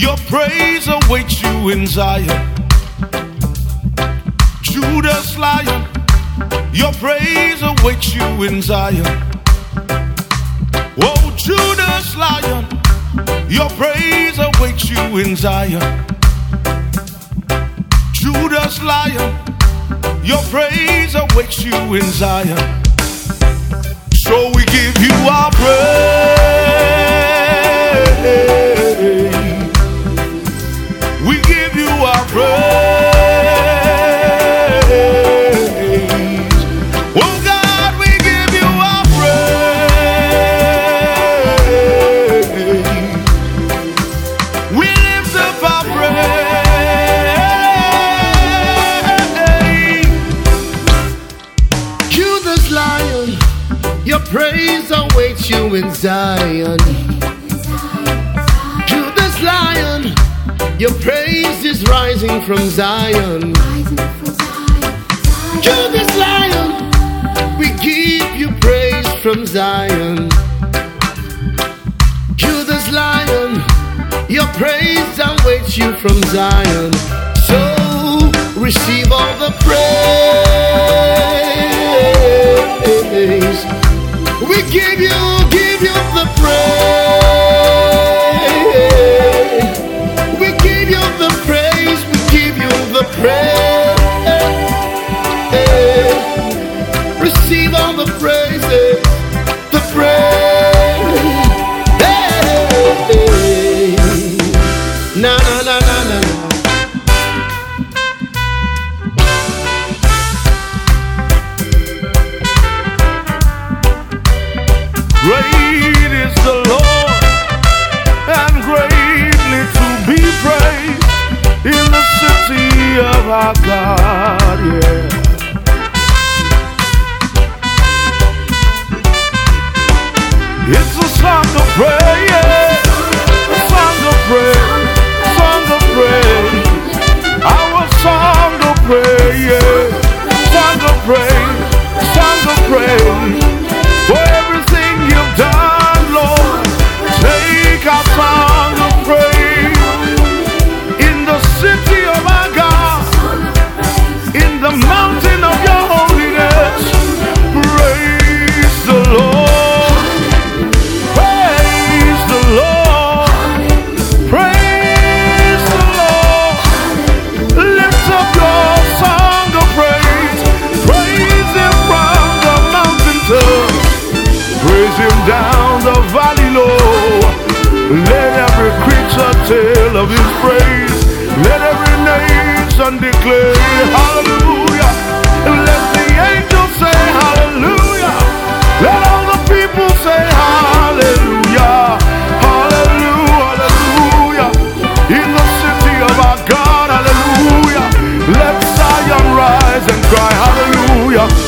Your praise awaits you in Zion. Judah's Lion, your praise awaits you in Zion. Oh, Judah's Lion, your praise awaits you in Zion. Judah's Lion, your praise awaits you in Zion. Our praise. Oh God, we give you our praise. We lift up our praise. Lion, your praise awaits you in Zion. Judah's Lion, your praise is rising from Zion. Judah's Lion, we give you praise from Zion. Judah's Lion, your praise awaits you from Zion. So receive all the praise. We give you, give you the praise. Na na na him down the valley low. Let every creature tell of his praise. Let every nation declare hallelujah. Let the angels say hallelujah. Let all the people say hallelujah. Hallelujah, hallelujah. In the city of our God, hallelujah. Let Zion rise and cry hallelujah.